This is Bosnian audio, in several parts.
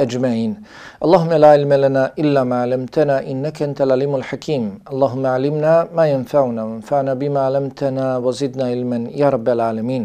أجمعين اللهم لا علم لنا إلا ما علمتنا إنك أنت العليم الحكيم اللهم علمنا ما ينفعنا وانفعنا بما علمتنا وزدنا علما يا رب العالمين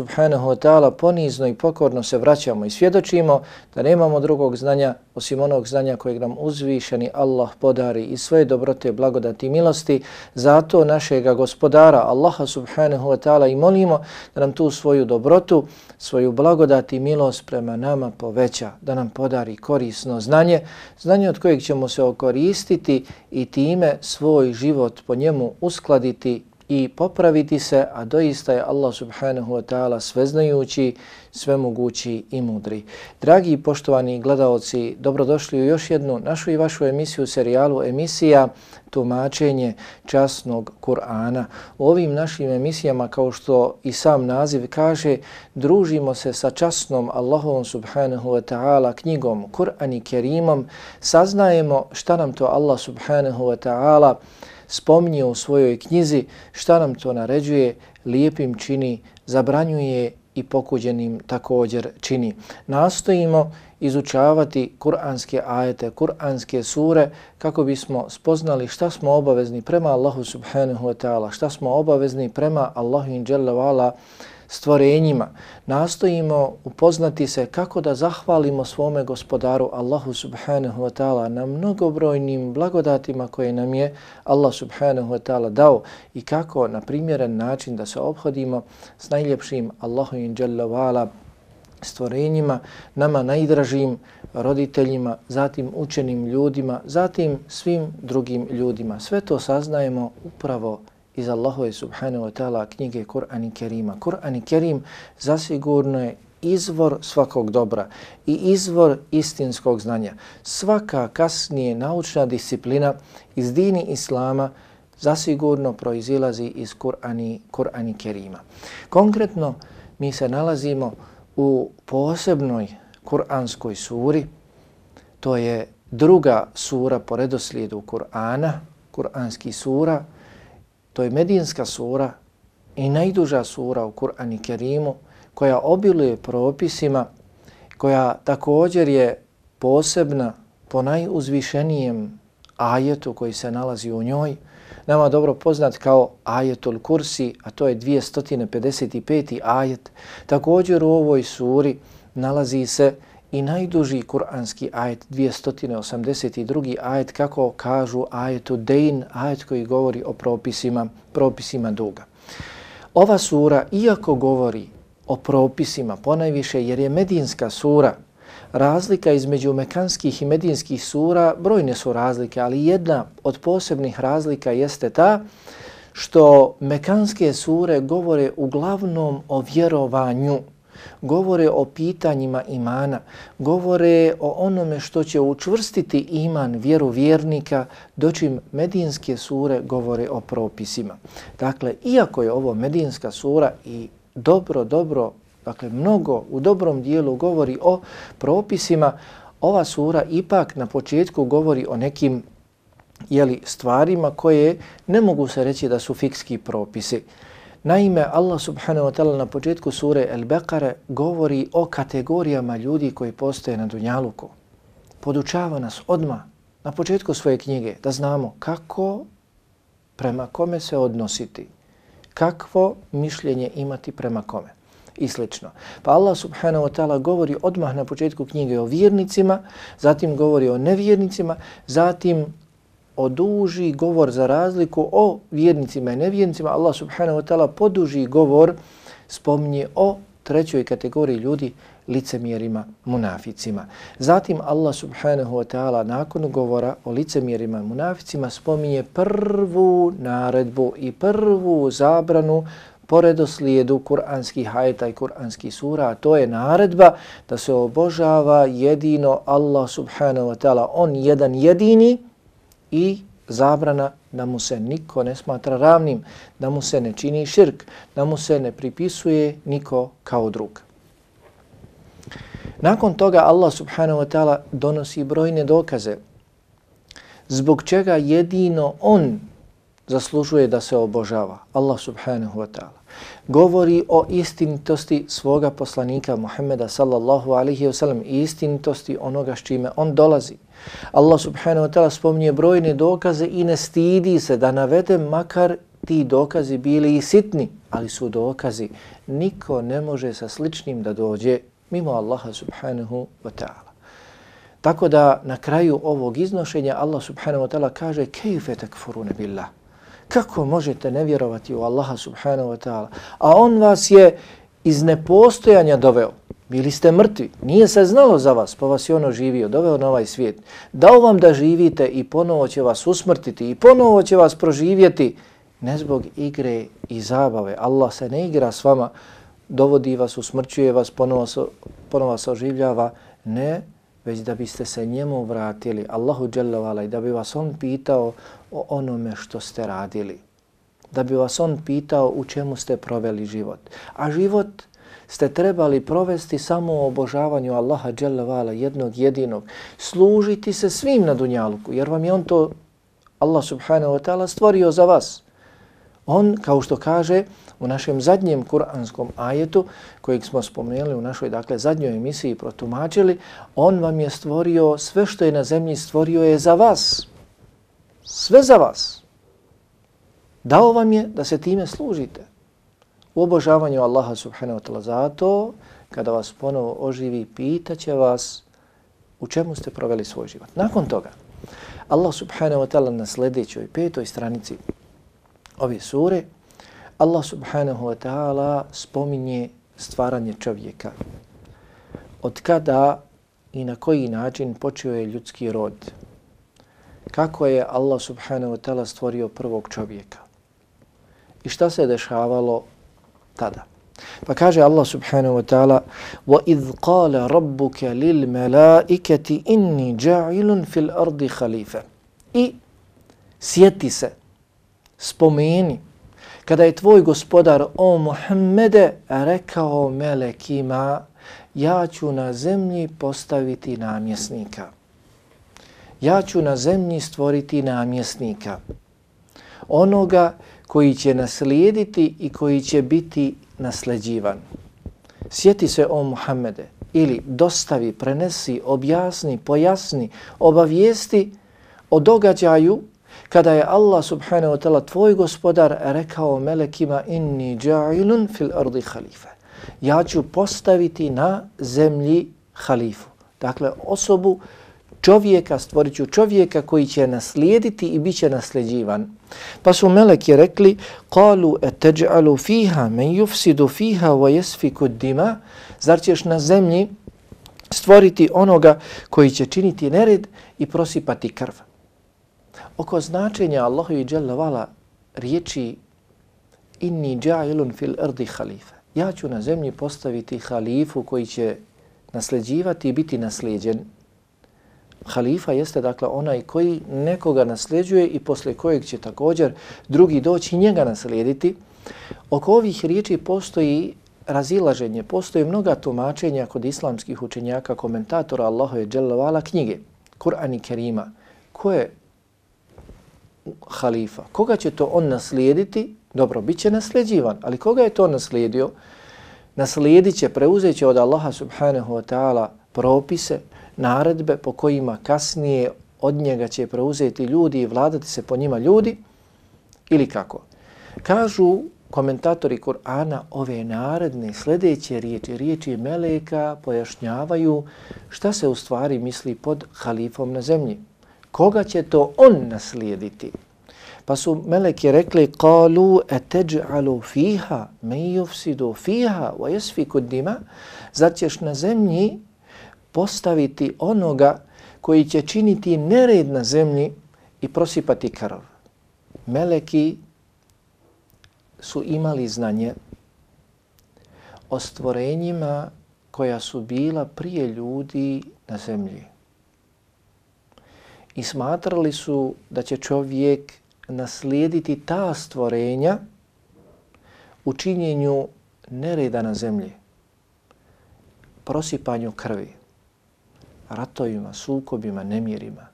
subhanahu wa ta'ala ponizno i pokorno se vraćamo i svjedočimo da nemamo drugog znanja osim onog znanja kojeg nam uzvišeni Allah podari i svoje dobrote, blagodati i milosti. Zato našega gospodara Allaha subhanahu wa ta'ala i molimo da nam tu svoju dobrotu, svoju blagodat i milost prema nama poveća, da nam podari korisno znanje, znanje od kojeg ćemo se okoristiti i time svoj život po njemu uskladiti i popraviti se, a doista je Allah subhanahu wa ta'ala sveznajući, svemogući i mudri. Dragi i poštovani gledalci, dobrodošli u još jednu našu i vašu emisiju, serijalu emisija Tumačenje časnog Kur'ana. U ovim našim emisijama, kao što i sam naziv kaže, družimo se sa časnom Allahovom subhanahu wa ta'ala knjigom Kur'an i Kerimom, saznajemo šta nam to Allah subhanahu wa ta'ala spominje u svojoj knjizi šta nam to naređuje, lijepim čini, zabranjuje i pokuđenim također čini. Nastojimo izučavati kuranske ajete, kuranske sure kako bismo spoznali šta smo obavezni prema Allahu subhanahu wa ta'ala, šta smo obavezni prema Allahu in jalla stvorenjima. Nastojimo upoznati se kako da zahvalimo svome gospodaru Allahu subhanahu wa ta'ala na mnogobrojnim blagodatima koje nam je Allah subhanahu wa ta'ala dao i kako na primjeren način da se obhodimo s najljepšim Allahu in jalla stvorenjima, nama najdražim roditeljima, zatim učenim ljudima, zatim svim drugim ljudima. Sve to saznajemo upravo iz Allahove subhanahu wa ta'ala knjige Kur'an i Kerima. Kur'an i Kerim zasigurno je izvor svakog dobra i izvor istinskog znanja. Svaka kasnije naučna disciplina iz dini Islama zasigurno proizilazi iz Kur'ani Kur Kerima. Konkretno, mi se nalazimo u posebnoj Kur'anskoj suri, to je druga sura po redoslijedu Kur'ana, Kur'anski sura, To je Medinska sura i najduža sura u Kur'an i Kerimu koja obiluje propisima, koja također je posebna po najuzvišenijem ajetu koji se nalazi u njoj, nama dobro poznat kao ajetul kursi, a to je 255. ajet. Također u ovoj suri nalazi se i najduži kuranski ajet 282. ajet kako kažu ajetu Dein, ajet koji govori o propisima, propisima duga. Ova sura, iako govori o propisima ponajviše, jer je medinska sura, razlika između mekanskih i medinskih sura, brojne su razlike, ali jedna od posebnih razlika jeste ta što mekanske sure govore uglavnom o vjerovanju, govore o pitanjima imana, govore o onome što će učvrstiti iman vjeru vjernika, dočim medinske sure govore o propisima. Dakle, iako je ovo medinska sura i dobro, dobro, dakle mnogo u dobrom dijelu govori o propisima, ova sura ipak na početku govori o nekim jeli, stvarima koje ne mogu se reći da su fikski propisi. Naime, Allah subhanahu wa ta'ala na početku sure El-Bekare govori o kategorijama ljudi koji postoje na Dunjaluku. Podučava nas odma na početku svoje knjige da znamo kako prema kome se odnositi, kakvo mišljenje imati prema kome i slično. Pa Allah subhanahu wa ta'ala govori odmah na početku knjige o vjernicima, zatim govori o nevjernicima, zatim oduži govor za razliku o vjernicima i nevjernicima, Allah subhanahu wa ta'ala poduži govor spominje o trećoj kategoriji ljudi, licemjerima, munaficima. Zatim Allah subhanahu wa ta'ala nakon govora o licemjerima i munaficima spominje prvu naredbu i prvu zabranu po redoslijedu kuranskih hajeta i kuranskih sura, a to je naredba da se obožava jedino Allah subhanahu wa ta'ala, on jedan jedini, i zabrana da mu se niko ne smatra ravnim, da mu se ne čini širk, da mu se ne pripisuje niko kao drug. Nakon toga Allah subhanahu wa ta'ala donosi brojne dokaze zbog čega jedino on zaslužuje da se obožava. Allah subhanahu wa ta'ala govori o istinitosti svoga poslanika Muhammeda sallallahu alaihi wa sallam i istinitosti onoga s čime on dolazi. Allah subhanahu wa ta'ala spominje brojne dokaze i ne stidi se da navede makar ti dokazi bili i sitni, ali su dokazi. Niko ne može sa sličnim da dođe mimo Allaha subhanahu wa ta'ala. Tako da na kraju ovog iznošenja Allah subhanahu wa ta'ala kaže kejfe takfurune billah. Kako možete ne vjerovati u Allaha subhanahu wa ta'ala? A on vas je iz nepostojanja doveo. Bili ste mrtvi, nije se znalo za vas, pa vas je ono živio, doveo na ovaj svijet. Dao vam da živite i ponovo će vas usmrtiti i ponovo će vas proživjeti. Ne zbog igre i zabave. Allah se ne igra s vama, dovodi vas, usmrćuje vas, ponovo, ponovo se oživljava. Ne, već da biste se njemu vratili, Allahu dželjavala, i da bi vas on pitao o onome što ste radili. Da bi vas on pitao u čemu ste proveli život. A život ste trebali provesti samo u obožavanju Allaha dželevala, jednog jedinog. Služiti se svim na dunjaluku, jer vam je on to, Allah subhanahu wa ta'ala, stvorio za vas. On, kao što kaže, u našem zadnjem kuranskom ajetu kojeg smo spomenuli u našoj dakle zadnjoj emisiji protumačili, on vam je stvorio sve što je na zemlji stvorio je za vas. Sve za vas. Dao vam je da se time služite. U obožavanju Allaha subhanahu wa ta'ala zato kada vas ponovo oživi pitaće vas u čemu ste proveli svoj život. Nakon toga Allah subhanahu wa ta'ala na sljedećoj petoj stranici ove sure Allah subhanahu wa ta'ala spominje stvaranje čovjeka. Od kada i na koji način počeo je ljudski rod? Kako je Allah subhanahu wa ta'ala stvorio prvog čovjeka? I šta se dešavalo tada? Pa kaže Allah subhanahu wa ta'ala وَإِذْ قَالَ رَبُّكَ لِلْمَلَائِكَةِ إِنِّي جَعِلٌ فِي الْأَرْضِ خَلِيفَ I sjeti se, spomeni, kada je tvoj gospodar, o Muhammede, rekao melekima, ja ću na zemlji postaviti namjesnika. Ja ću na zemlji stvoriti namjesnika. Onoga koji će naslijediti i koji će biti nasleđivan. Sjeti se o Muhammede ili dostavi, prenesi, objasni, pojasni, obavijesti o događaju kada je Allah subhanahu wa ta'ala tvoj gospodar rekao melekima inni ja'ilun fil ardi khalifa. Ja ću postaviti na zemlji halifu. Dakle, osobu čovjeka, stvorit ću čovjeka koji će naslijediti i bit će nasljeđivan. Pa su meleki rekli, qalu eteđalu fiha men yufsidu fiha wa yasfiku dima, zar ćeš na zemlji stvoriti onoga koji će činiti nered i prosipati krv oko značenja Allahu i Jalla vala riječi inni ja'ilun fil ardi khalifa. ja ću na zemlji postaviti halifu koji će nasljeđivati i biti nasljeđen. Halifa jeste dakle onaj koji nekoga nasljeđuje i posle kojeg će također drugi doći njega naslijediti. Oko ovih riječi postoji razilaženje, postoji mnoga tumačenja kod islamskih učenjaka, komentatora Allahove dželavala knjige, Kur'an i Kerima. Ko je halifa? Koga će to on naslijediti? Dobro, bit će nasljeđivan, ali koga je to naslijedio? Naslijedit će, preuzet će od Allaha subhanahu wa ta'ala propise, naredbe po kojima kasnije od njega će preuzeti ljudi i vladati se po njima ljudi ili kako? Kažu komentatori Kur'ana ove naredne sljedeće riječi, riječi Meleka pojašnjavaju šta se u stvari misli pod halifom na zemlji. Koga će to on naslijediti? Pa su meleki rekli قَالُوا أَتَجْعَلُوا فِيهَا man yufsidu fiha wa yasfiku dima ćeš na zemlji postaviti onoga koji će činiti nered na zemlji i prosipati krv. Meleki su imali znanje o stvorenjima koja su bila prije ljudi na zemlji. I smatrali su da će čovjek naslijediti ta stvorenja u činjenju nereda na zemlji, prosipanju krvi, ratovima, sukobima, nemirima.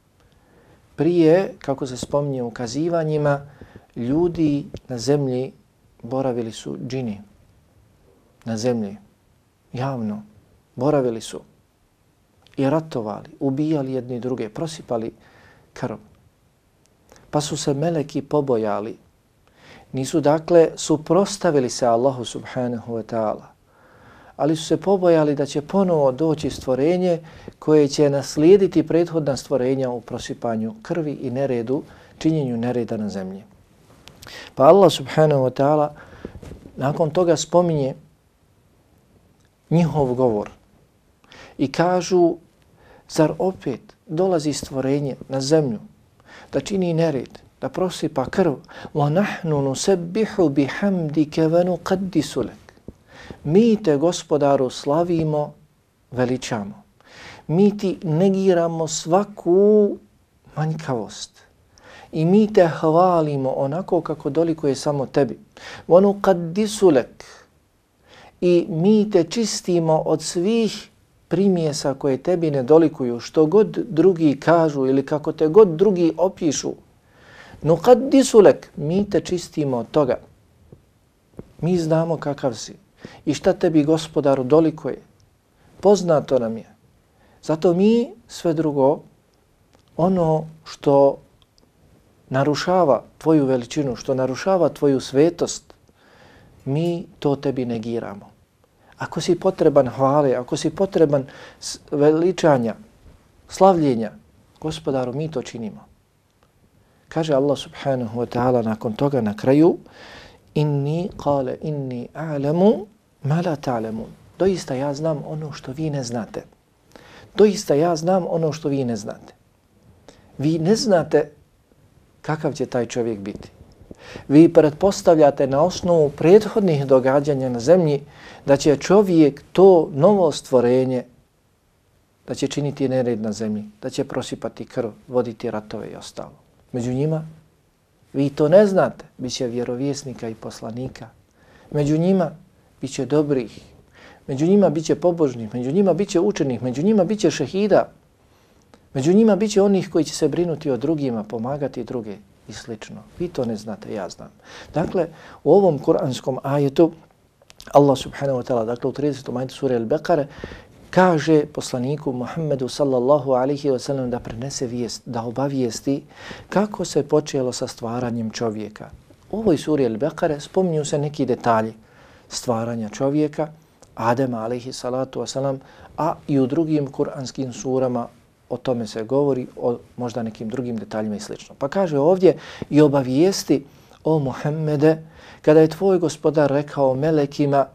Prije, kako se spominje u kazivanjima, ljudi na zemlji boravili su džini. Na zemlji, javno, boravili su. I ratovali, ubijali jedni druge, prosipali krv. Pa su se meleki pobojali. Nisu dakle suprostavili se Allahu subhanahu wa ta'ala, ali su se pobojali da će ponovo doći stvorenje koje će naslijediti prethodna stvorenja u prosipanju krvi i neredu, činjenju nereda na zemlji. Pa Allah subhanahu wa ta'ala nakon toga spominje njihov govor i kažu zar opet dolazi stvorenje na zemlju da čini nered, da prosipa krv wa nahnu nusabbihu bihamdika wa mi te gospodaru slavimo veličamo mi ti negiramo svaku manjkavost i mi te hvalimo onako kako doliko je samo tebi. Vonu kaddisulek i mi te čistimo od svih primjesa koje tebi ne dolikuju, što god drugi kažu ili kako te god drugi opišu. No mi te čistimo od toga. Mi znamo kakav si i šta tebi gospodaru dolikuje. Poznato nam je. Zato mi sve drugo, ono što narušava tvoju veličinu, što narušava tvoju svetost, mi to tebi negiramo. Ako si potreban hvale, ako si potreban veličanja, slavljenja, gospodaru, mi to činimo. Kaže Allah subhanahu wa ta'ala nakon toga na kraju, inni kale inni a'lamu ma la ta'lamun. Doista ja znam ono što vi ne znate. Doista ja znam ono što vi ne znate. Vi ne znate kakav će taj čovjek biti. Vi pretpostavljate na osnovu prethodnih događanja na zemlji da će čovjek to novo stvorenje da će činiti nered na zemlji, da će prosipati krv, voditi ratove i ostalo. Među njima, vi to ne znate, bit će vjerovjesnika i poslanika. Među njima, bit će dobrih. Među njima bit će pobožnih, među njima bit će učenih, među njima bit će šehida. Među njima bit će onih koji će se brinuti o drugima, pomagati druge i slično. Vi to ne znate, ja znam. Dakle, u ovom kuranskom ajetu Allah subhanahu wa ta'ala, dakle u 30. majtu sura Al-Baqara, kaže poslaniku Muhammedu sallallahu alihi wa sallam da prenese vijest, da obavijesti kako se počelo sa stvaranjem čovjeka. U ovoj suri Al-Bekare spominju se neki detalji stvaranja čovjeka, Adema alihi salatu wasalam, a i u drugim kuranskim surama o tome se govori, o možda nekim drugim detaljima i slično. Pa kaže ovdje i obavijesti o Muhammede, kada je tvoj gospodar rekao melekima,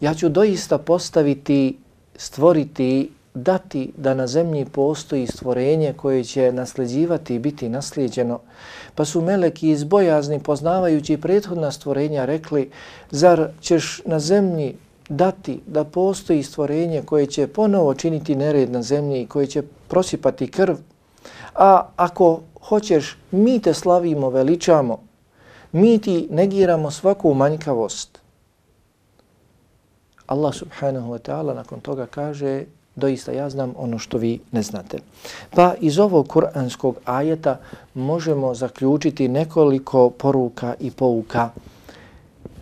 ja ću doista postaviti, stvoriti dati da na zemlji postoji stvorenje koje će nasljeđivati i biti naslijeđeno. Pa su meleki izbojazni poznavajući prethodna stvorenja rekli zar ćeš na zemlji dati da postoji stvorenje koje će ponovo činiti nered na zemlji i koje će prosipati krv. A ako hoćeš, mi te slavimo, veličamo, mi ti negiramo svaku manjkavost. Allah subhanahu wa ta'ala nakon toga kaže doista ja znam ono što vi ne znate. Pa iz ovog kuranskog ajeta možemo zaključiti nekoliko poruka i pouka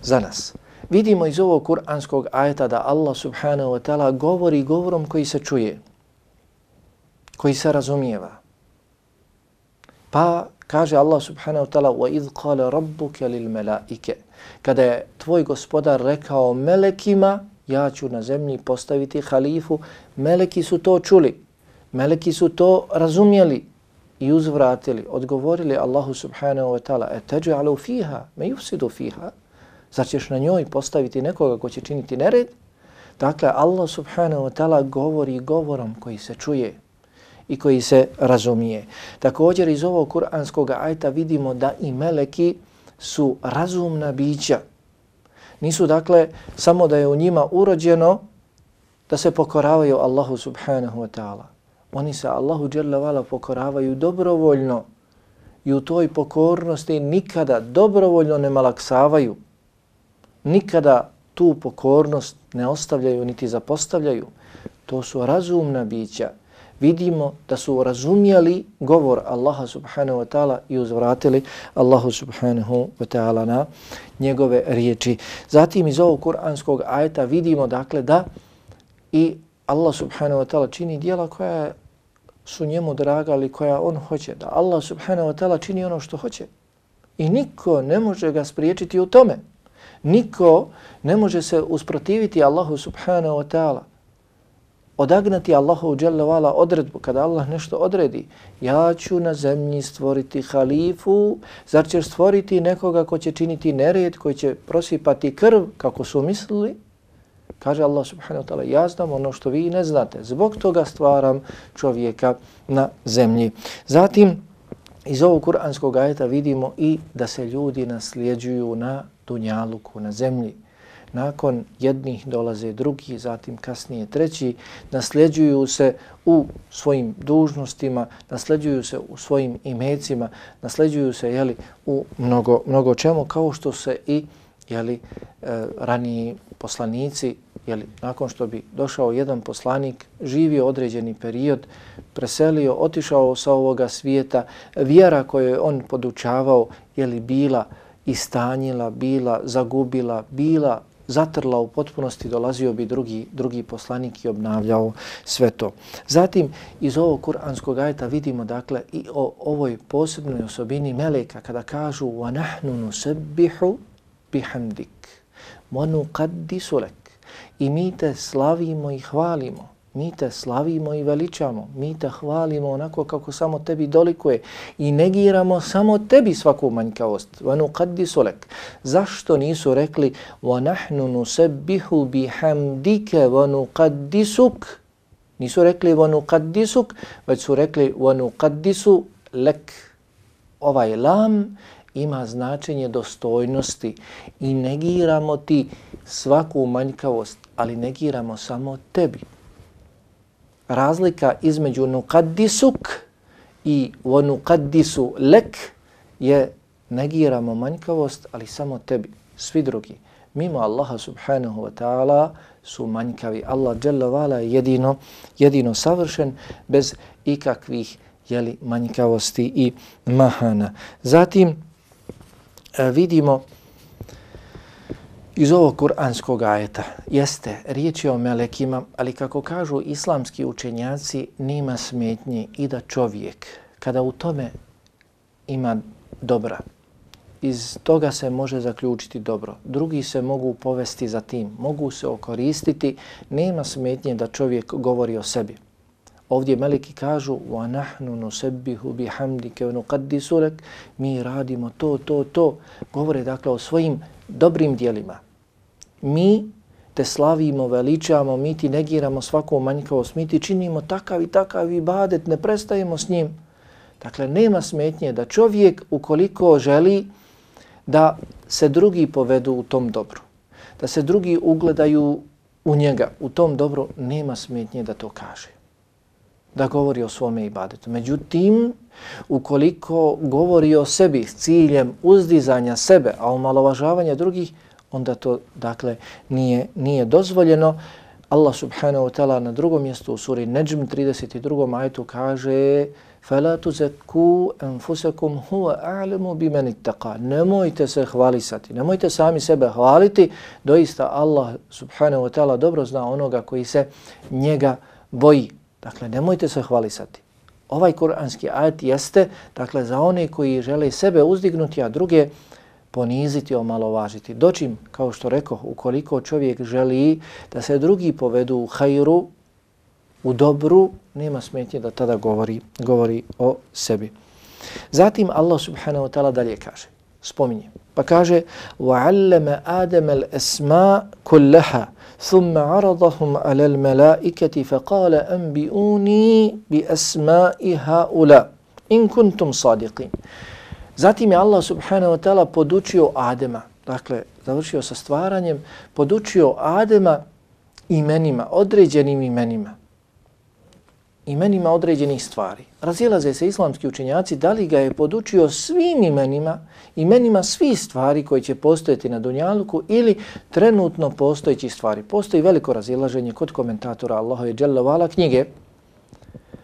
za nas. Vidimo iz ovog kuranskog ajeta da Allah subhanahu wa ta'ala govori govorom koji se čuje, koji se razumijeva. Pa kaže Allah subhanahu wa ta'ala وَإِذْ قَالَ رَبُّكَ لِلْمَلَائِكَ Kada je tvoj gospodar rekao melekima, ja ću na zemlji postaviti halifu. Meleki su to čuli, meleki su to razumjeli i uzvratili, odgovorili Allahu subhanahu wa ta'ala, e teđu alu fiha, me jufsidu fiha, zar ćeš na njoj postaviti nekoga ko će činiti nered? Dakle, Allah subhanahu wa ta'ala govori govorom koji se čuje i koji se razumije. Također iz ovog kuranskog ajta vidimo da i meleki su razumna bića, Nisu dakle samo da je u njima urođeno da se pokoravaju Allahu subhanahu wa ta'ala. Oni se Allahu dželavala pokoravaju dobrovoljno i u toj pokornosti nikada dobrovoljno ne malaksavaju nikada tu pokornost ne ostavljaju niti zapostavljaju. To su razumna bića. Vidimo da su razumjeli govor Allaha subhanahu wa ta'ala i uzvratili Allahu subhanahu wa ta'ala na njegove riječi. Zatim iz ovog kuranskog ajeta vidimo dakle da i Allah subhanahu wa ta'ala čini dijela koja su njemu draga ali koja on hoće. Da Allah subhanahu wa ta'ala čini ono što hoće. I niko ne može ga spriječiti u tome. Niko ne može se usprotiviti Allahu subhanahu wa ta'ala. Odagnati Allahu dželle odredbu. Kada Allah nešto odredi, ja ću na zemlji stvoriti halifu, zar ćeš stvoriti nekoga ko će činiti nered, koji će prosipati krv, kako su mislili? Kaže Allah subhanahu wa ta'ala, ja znam ono što vi ne znate. Zbog toga stvaram čovjeka na zemlji. Zatim, iz ovog kuranskog ajeta vidimo i da se ljudi nasljeđuju na dunjaluku na zemlji. Nakon jednih dolaze drugi, zatim kasnije treći, nasljeđuju se u svojim dužnostima, nasljeđuju se u svojim imecima, nasljeđuju se jeli, u mnogo, mnogo čemu, kao što se i jeli, e, raniji poslanici, jeli, nakon što bi došao jedan poslanik, živio određeni period, preselio, otišao sa ovoga svijeta, vjera koju je on podučavao, je li bila istanjila, bila, zagubila, bila, zatrla u potpunosti, dolazio bi drugi, drugi poslanik i obnavljao sve to. Zatim, iz ovog kuranskog ajeta vidimo dakle i o ovoj posebnoj osobini Meleka kada kažu وَنَحْنُ نُسَبِّحُ بِحَمْدِكَ وَنُقَدِّسُ لَكَ I mi te slavimo i hvalimo mi te slavimo i veličamo, mi te hvalimo onako kako samo tebi dolikuje i negiramo samo tebi svaku manjkavost. Vanu kaddi solek. Zašto nisu rekli wa nahnu nusebbihu bihamdike vanu kaddisuk? Nisu rekli vanu već su rekli vanu kaddisu lek. Ovaj lam ima značenje dostojnosti i negiramo ti svaku manjkavost, ali negiramo samo tebi razlika između nukaddisuk i vonukaddisu lek je negiramo manjkavost, ali samo tebi, svi drugi. Mimo Allaha subhanahu wa ta'ala su manjkavi. Allah jalla vala je jedino, jedino savršen bez ikakvih jeli, manjkavosti i mahana. Zatim e, vidimo iz ovog kuranskog ajeta jeste riječ o melekima, ali kako kažu islamski učenjaci, nima smetnje i da čovjek, kada u tome ima dobra, iz toga se može zaključiti dobro. Drugi se mogu povesti za tim, mogu se okoristiti, nema smetnje da čovjek govori o sebi. Ovdje meleki kažu وَنَحْنُ نُسَبِّهُ بِحَمْدِكَ وَنُقَدِّسُ لَكَ Mi radimo to, to, to. Govore dakle o svojim dobrim dijelima mi te slavimo, veličamo, mi ti negiramo svaku manjkavost, mi ti činimo takav i takav ibadet, ne prestajemo s njim. Dakle, nema smetnje da čovjek ukoliko želi da se drugi povedu u tom dobru, da se drugi ugledaju u njega, u tom dobru, nema smetnje da to kaže da govori o svome ibadetu. Međutim, ukoliko govori o sebi s ciljem uzdizanja sebe, a omalovažavanja drugih, onda to dakle nije nije dozvoljeno. Allah subhanahu wa ta'ala na drugom mjestu u suri Najm 32. ajetu kaže فَلَا تُزَكُوا أَنفُسَكُمْ هُوَ أَعْلَمُ بِمَنِ اتَّقَى Nemojte se hvalisati, nemojte sami sebe hvaliti, doista Allah subhanahu wa ta'ala dobro zna onoga koji se njega boji. Dakle, nemojte se hvalisati. Ovaj kuranski ajet jeste, dakle, za one koji žele sebe uzdignuti, a druge poniziti, omalovažiti. Dočim, kao što rekao, ukoliko čovjek želi da se drugi povedu u hajru, u dobru, nema smetnje da tada govori, govori o sebi. Zatim Allah subhanahu wa ta'ala dalje kaže, spominje, pa kaže وَعَلَّمَ آدَمَ الْأَسْمَاء كُلَّهَا ثم عرضهم على الملائكة فقال أنبئوني بأسماء هؤلاء إن كنتم صادقين Zatim je Allah subhanahu wa ta'ala podučio Adema, dakle, završio sa stvaranjem, podučio Adema imenima, određenim imenima imenima određenih stvari. Razilaze se islamski učenjaci da li ga je podučio svim imenima, imenima svih stvari koji će postojati na Dunjaluku ili trenutno postojeći stvari. Postoji veliko razilaženje kod komentatora Allahove dželjavala knjige,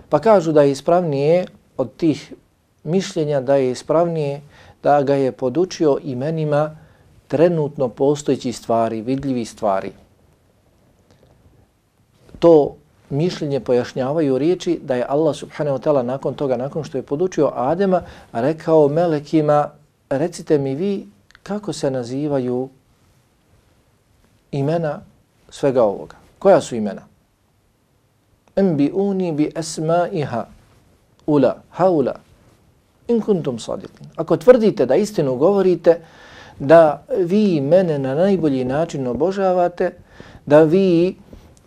pa kažu da je ispravnije od tih mišljenja da je ispravnije da ga je podučio imenima trenutno postojeći stvari, vidljivi stvari. To mišljenje pojašnjavaju riječi da je Allah subhanahu wa ta'ala nakon toga, nakon što je podučio Adema, rekao melekima, recite mi vi kako se nazivaju imena svega ovoga. Koja su imena? Enbi uni bi esma iha ula, haula, in kuntum sadiqin. Ako tvrdite da istinu govorite, da vi mene na najbolji način obožavate, da vi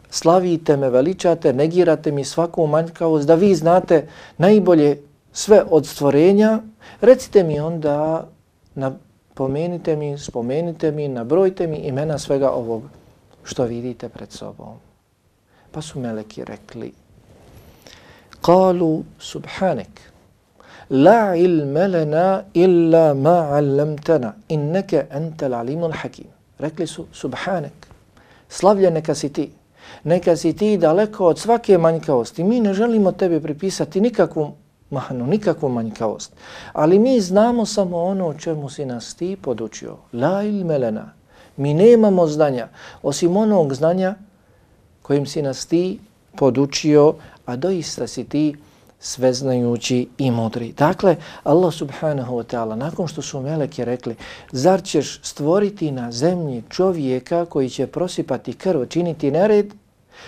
slavite me, veličate, negirate mi svaku manjkavost, da vi znate najbolje sve od stvorenja, recite mi onda, napomenite mi, spomenite mi, nabrojite mi imena svega ovog što vidite pred sobom. Pa su meleki rekli, Kalu subhanek, la ilme lena illa ma allamtana, inneke entel alimul hakim. Rekli su, subhanek, slavlje neka si ti, neka si ti daleko od svake manjkavosti. Mi ne želimo tebe pripisati nikakvu mahnu, nikakvu manjkavost. Ali mi znamo samo ono o čemu si nas ti podučio. La ilme lana. Mi nemamo znanja osim onog znanja kojim si nas ti podučio, a doista si ti sveznajući i mudri. Dakle, Allah subhanahu wa ta'ala, nakon što su meleke rekli, zar ćeš stvoriti na zemlji čovjeka koji će prosipati krv, činiti nered,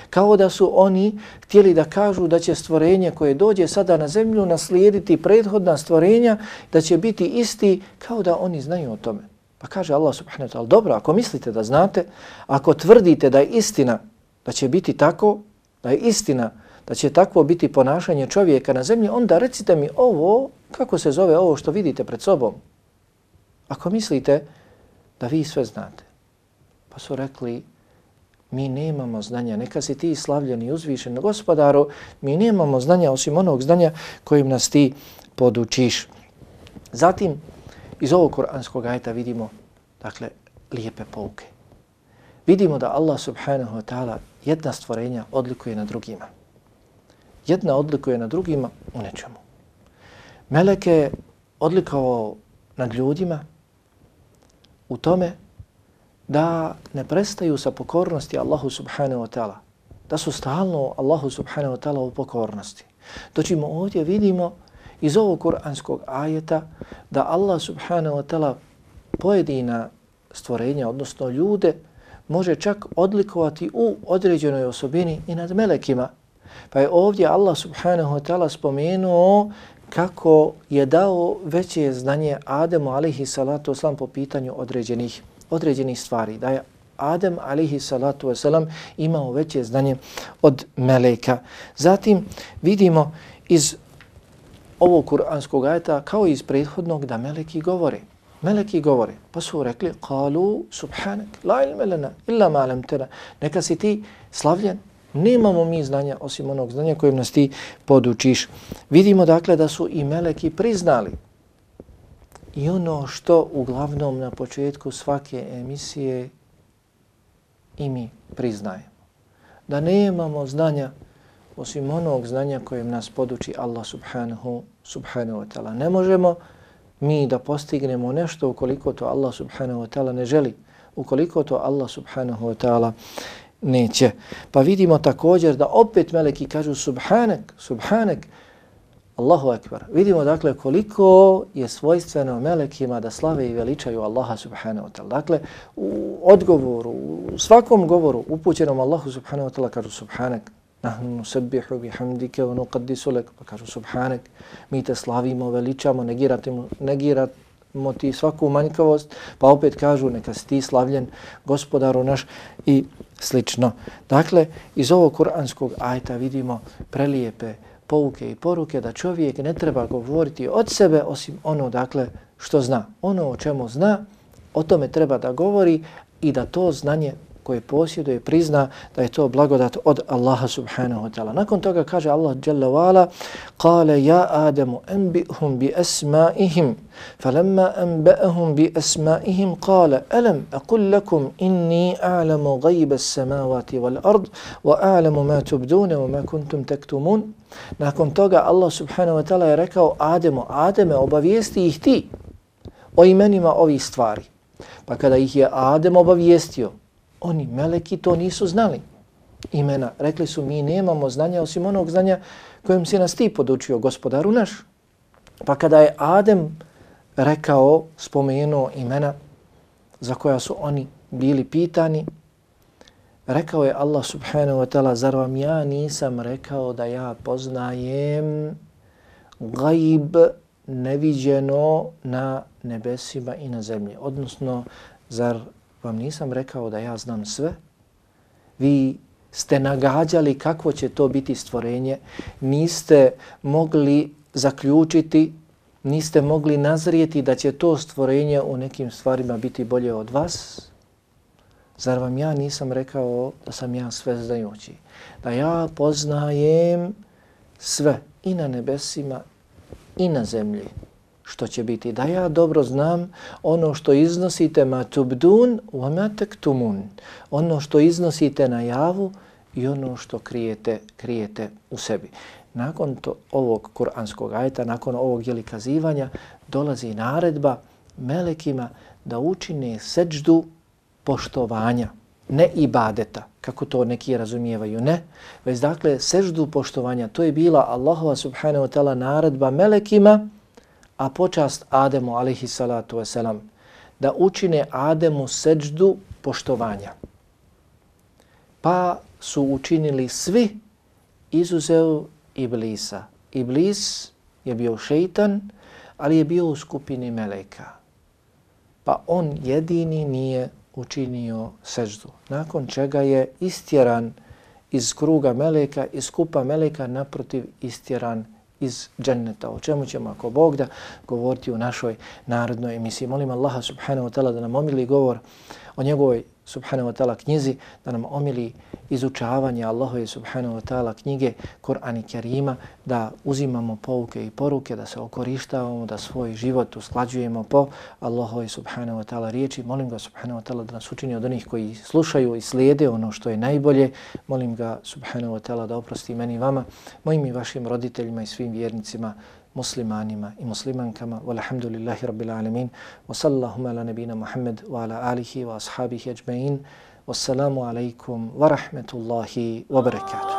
kao da su oni htjeli da kažu da će stvorenje koje dođe sada na zemlju naslijediti prethodna stvorenja, da će biti isti kao da oni znaju o tome. Pa kaže Allah subhanahu wa ta'ala, dobro, ako mislite da znate, ako tvrdite da je istina, da će biti tako, da je istina, da će takvo biti ponašanje čovjeka na zemlji, onda recite mi ovo, kako se zove ovo što vidite pred sobom. Ako mislite da vi sve znate. Pa su rekli, mi nemamo znanja, neka si ti slavljen i uzvišen gospodaru, mi nemamo znanja osim onog znanja kojim nas ti podučiš. Zatim, iz ovog koranskog ajta vidimo, dakle, lijepe pouke. Vidimo da Allah subhanahu wa ta'ala jedna stvorenja odlikuje na drugima jedna odlikuje na drugima u nečemu. Meleke je odlikovao nad ljudima u tome da ne prestaju sa pokornosti Allahu subhanahu wa ta'ala, da su stalno Allahu subhanahu wa ta'ala u pokornosti. Točimo ovdje vidimo iz ovog kuranskog ajeta da Allah subhanahu wa ta'ala pojedina stvorenja, odnosno ljude, može čak odlikovati u određenoj osobini i nad melekima, Pa je ovdje Allah subhanahu wa ta'ala spomenuo kako je dao veće znanje Ademu alihi salatu wasalam po pitanju određenih, određenih stvari. Da je Adem alihi salatu wasalam imao veće znanje od meleka. Zatim vidimo iz ovog kuranskog ajeta kao i iz prethodnog da meleki govore. Meleki govore, pa su rekli, kalu subhanak, la ilme lana, illa ma alamtena. Neka si ti slavljen, nemamo mi znanja osim onog znanja kojim nas ti podučiš. Vidimo dakle da su i meleki priznali i ono što uglavnom na početku svake emisije i mi priznajemo. Da nemamo znanja osim onog znanja kojim nas poduči Allah subhanahu, subhanahu wa ta'ala. Ne možemo mi da postignemo nešto ukoliko to Allah subhanahu wa ta'ala ne želi, ukoliko to Allah subhanahu wa ta'ala neće. Pa vidimo također da opet meleki kažu subhanak, subhanak, Allahu akbar. Vidimo dakle koliko je svojstveno melekima da slave i veličaju Allaha subhanahu wa ta'ala. Dakle, u odgovoru, u svakom govoru upućenom Allahu subhanahu wa ta'ala kažu subhanak, nahnu nusabbihu bihamdike wa nuqaddisu lak pa kažu subhanak mi te slavimo veličamo negiramo negiramo ti svaku manjkavost pa opet kažu neka si ti slavljen gospodaru naš i slično. Dakle iz ovog kuranskog ajta vidimo prelijepe pouke i poruke da čovjek ne treba govoriti od sebe osim ono dakle što zna. Ono o čemu zna o tome treba da govori i da to znanje koje posjeduje prizna da je to blagodat od Allaha subhanahu wa ta'ala. Nakon toga kaže Allah jalla wa'ala Kale ja Adamu anbihum bi asma'ihim falamma enba'hum bi asma'ihim kale alam aqul lakum inni a'lamu gajba samavati wal ard wa a'lamu ma tubdune wa ma kuntum taktumun. Nakon toga Allah subhanahu wa ta'ala je rekao Adamu, "Ademe, obavijesti ih ti o imenima ovih stvari. Pa kada ih je Adem obavijestio, Oni meleki to nisu znali imena. Rekli su mi nemamo znanja osim onog znanja kojim si nas ti podučio gospodaru naš. Pa kada je Adem rekao, spomenuo imena za koja su oni bili pitani, rekao je Allah subhanahu wa ta'ala, zar vam ja nisam rekao da ja poznajem gajb neviđeno na nebesima i na zemlji. Odnosno, zar vam nisam rekao da ja znam sve? Vi ste nagađali kakvo će to biti stvorenje, niste mogli zaključiti, niste mogli nazrijeti da će to stvorenje u nekim stvarima biti bolje od vas? Zar vam ja nisam rekao da sam ja sve znajući? Da ja poznajem sve i na nebesima i na zemlji što će biti? Da ja dobro znam ono što iznosite ma tubdun wa ma taktumun. Ono što iznosite na javu i ono što krijete krijete u sebi. Nakon to ovog kuranskog ajeta nakon ovog jeli kazivanja dolazi naredba melekima da učine seđdu poštovanja ne ibadeta, kako to neki razumijevaju, ne, već dakle seždu poštovanja, to je bila Allahova subhanahu wa ta'ala naredba melekima a počast Ademu alaihi salatu wasalam, da učine Ademu seđdu poštovanja. Pa su učinili svi izuzeo Iblisa. Iblis je bio šeitan, ali je bio u skupini meleka. Pa on jedini nije učinio seždu. Nakon čega je istjeran iz kruga meleka, iz skupa meleka, naprotiv istjeran iz dženneta. O čemu ćemo, ako Bog da, govoriti u našoj narodnoj emisiji. Molim Allaha subhanahu wa ta'ala da nam omili govor o njegovoj subhanahu wa ta'ala knjizi, da nam omili izučavanje Allahove subhanahu wa ta'ala knjige Kur'an i Kerima, da uzimamo pouke i poruke, da se okorištavamo, da svoj život usklađujemo po Allahove subhanahu wa ta'ala riječi. Molim ga subhanahu wa ta'ala da nas učini od onih koji slušaju i slijede ono što je najbolje. Molim ga subhanahu wa ta'ala da oprosti meni i vama, mojim i vašim roditeljima i svim vjernicima muslimanima i muslimankama. Walhamdulillahi rabbil alemin. Wa sallallahu ala nabina Muhammad wa ala alihi wa ashabihi ajma'in. Wassalamu alaikum wa rahmetullahi wa barakatuh.